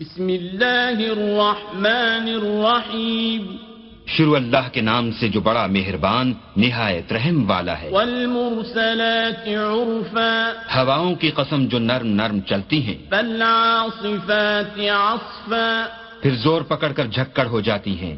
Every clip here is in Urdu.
بسم اللہ الرحمن الرحیم شروع اللہ کے نام سے جو بڑا مہربان نہایت رحم والا ہے۔ والمرسلات عرفا۔ ہواؤں کی قسم جو نرم نرم چلتی ہیں۔ فالعاصفات عصفا۔ پھر زور پکڑ کر جھکڑ ہو جاتی ہیں۔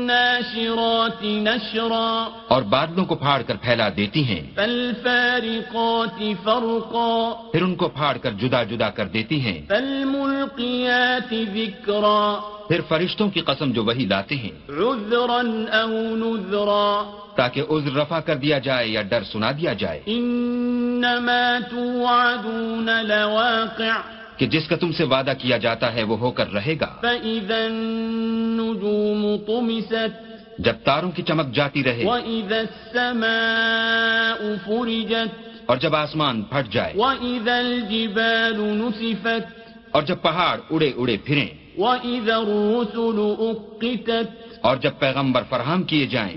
والناشرات نشرا. اور بادلوں کو پھاڑ کر پھیلا دیتی ہیں۔ فالفارقات فرقا. پھر ان کو پھاڑ کر جدا جدا کر دیتی ہیں۔ فالملقيات ذكرا پھر فرشتوں کی قسم جو وہی لاتے ہیں۔ عذرا او نذرا. تاکہ عذر رفع کر دیا جائے یا ڈر سنا دیا جائے۔ انما توعدون لواقع. کہ جس کا تم سے وعدہ کیا جاتا ہے وہ ہو کر رہے گا۔ فإذا النجوم طمست جب تاروں کی چمک جاتی رہے وإذا السماء فرجت اور جب آسمان پھٹ جائے وإذا الجبال نسفت اور جب پہاڑ اڑے اڑے پھریں وإذا الرسل أقتت اور جب پیغمبر فراہم کیے جائیں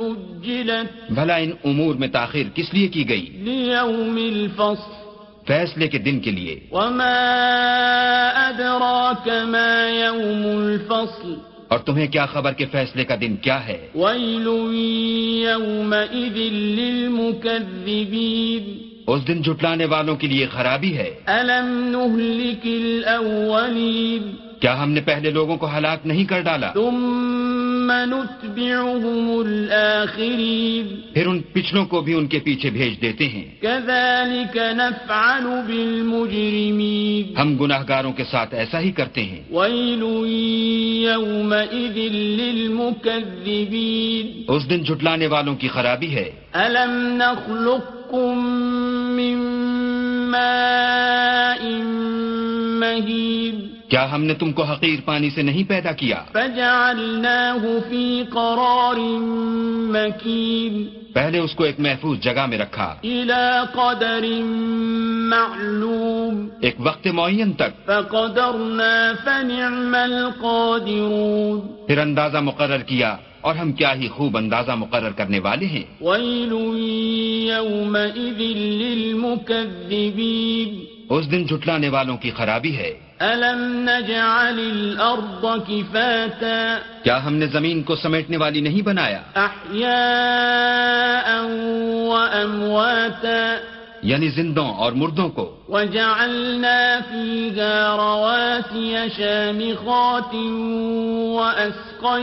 أجلت بھلا ان امور میں تاخیر کس لیے کی گئی؟ ليوم الفصل فیصلے کے دن کے لیے۔ وما أدراك ما يوم الفصل۔ اور تمہیں کیا خبر کہ فیصلے کا دن کیا ہے؟ ويل يومئذ للمكذبين۔ اس دن جھٹلانے والوں کے لیے خرابی ہے۔ ألم نهلك الأولين۔ کیا ہم نے پہلے لوگوں کو ہلاک نہیں کر ڈالا؟ ثم نتبعهم الآخرين. پھر ان پچھلوں کو بھی ان کے پیچھے بھیج دیتے ہیں۔ كذلك نفعل بالمجرمين. ہم گناہ گاروں کے ساتھ ایسا ہی کرتے ہیں۔ ويل يومئذ للمكذبين. اس دن جھٹلانے والوں کی خرابی ہے۔ ألم نخلقكم من ماء مهين؟ کیا ہم نے تم کو حقیر پانی سے نہیں پیدا کیا؟ فجعلناه في قرار مكين پہلے اس کو ایک محفوظ جگہ میں رکھا۔ إلى قدر معلوم۔ ایک وقت معین تک۔ فقدرنا فنعم القادرون۔ پھر اندازہ مقرر کیا اور ہم کیا ہی خوب اندازہ مقرر کرنے والے ہیں۔ للمكذبين اس دن جھٹلانے والوں کی خرابی ہے۔ ألم نجعل الأرض كفاتا کیا ہم نے زمین کو سمیٹنے والی نہیں بنایا؟ أحياء وأمواتا یعنی زندوں اور مردوں کو۔ وجعلنا فيها رواسي شامخات وأسقيناكم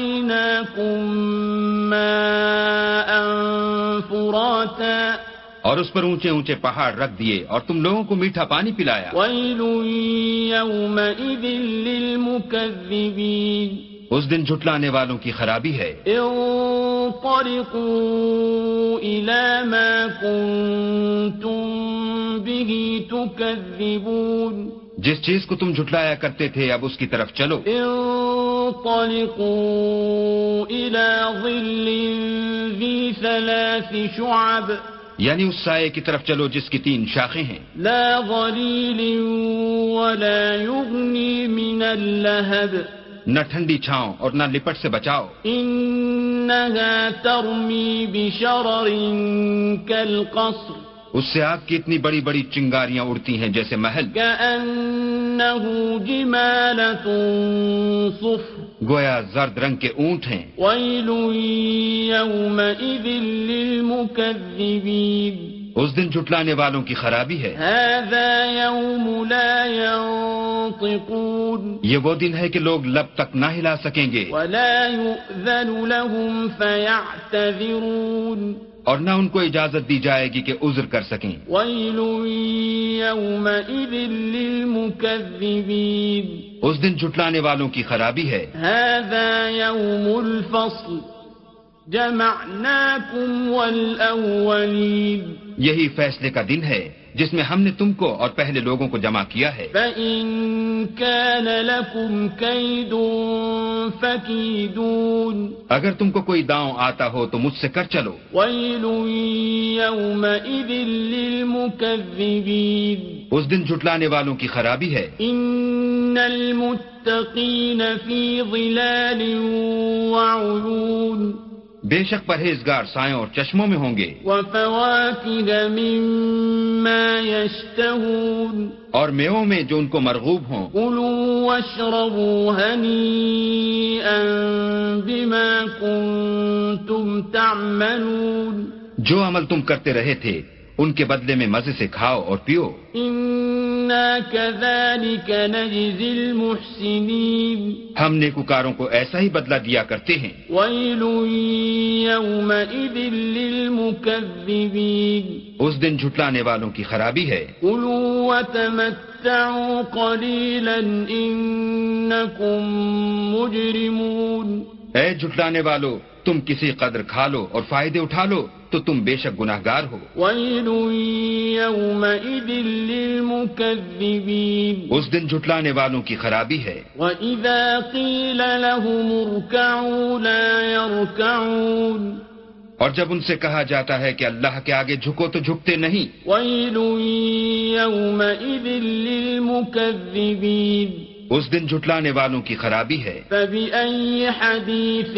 ماء فراتا اور اس پر اونچے اونچے پہاڑ رکھ دیے اور تم لوگوں کو میٹھا پانی پلایا۔ اس دن جھٹلانے والوں کی خرابی ہے۔ انطلقوا إلى ما به تكذبون۔ جس چیز کو تم جھٹلایا کرتے تھے اب اس کی طرف چلو۔ انطلقوا إلى ظل ذي ثلاث شعب۔ یعنی اس سائے کی طرف چلو جس کی تین شاخیں ہیں۔ لا ظليل ولا يغني من اللهب نہ ٹھنڈی چھاؤں اور نہ لپٹ سے بچاؤ۔ إنها ترمي بشرر كالقصر اس سے آگ کی اتنی بڑی بڑی چنگاریاں اڑتی ہیں جیسے محل۔ صفر۔ گویا زرد رنگ کے اونٹ ہیں۔ اس دن جھٹلانے والوں کی خرابی ہے۔ يوم لا ينطقون۔ یہ وہ دن ہے کہ لوگ لب تک نہ ہلا سکیں گے۔ ولا يؤذن لهم فيعتذرون۔ اور نہ ان کو اجازت دی جائے گی کہ عذر کر سکیں۔ للمكذبين۔ اس دن جھٹلانے والوں کی خرابی ہے۔ هذا يوم الفصل۔ جمعناكم والأولين۔ یہی فیصلے کا دن ہے جس میں ہم نے تم کو اور پہلے لوگوں کو جمع کیا ہے۔ فإن كان لكم كيد فكيدون اگر تم کو کوئی داؤں آتا ہو تو مجھ سے کر چلو۔ ويل يومئذ للمكذبين اس دن جھٹلانے والوں کی خرابی ہے۔ إن المتقين في ظلال وعيون بے شک پرہیزگار سایوں اور چشموں میں ہوں گے۔ مما يشتهون. اور میووں میں جو ان کو مرغوب ہوں۔ كلوا واشربوا هنيئا بما كنتم تعملون. جو عمل تم کرتے رہے تھے ان کے بدلے میں مزے سے کھاؤ اور پیو۔ إنا كذلك نجزي المحسنين ہم نیکوکاروں کو ایسا ہی بدلہ دیا کرتے ہیں۔ ويل يومئذ للمكذبين اس دن جھٹلانے والوں کی خرابی ہے۔ كلوا وتمتعوا قليلا إنكم مجرمون اے جھٹلانے والو تم کسی قدر کھا لو اور فائدے اٹھا لو تو تم بے شک گناہ گار ہو اس دن جھٹلانے والوں کی خرابی ہے۔ وإذا قيل لهم اركعوا لا يركعون۔ اور جب ان سے کہا جاتا ہے کہ اللہ کے آگے جھکو تو جھکتے نہیں۔ ويل يومئذ للمكذبين اس دن جھٹلانے والوں کی خرابی ہے۔ فبأي حديث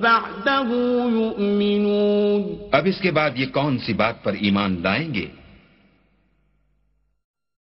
بعده يؤمنون۔ اب اس کے بعد یہ کون سی بات پر ایمان لائیں گے؟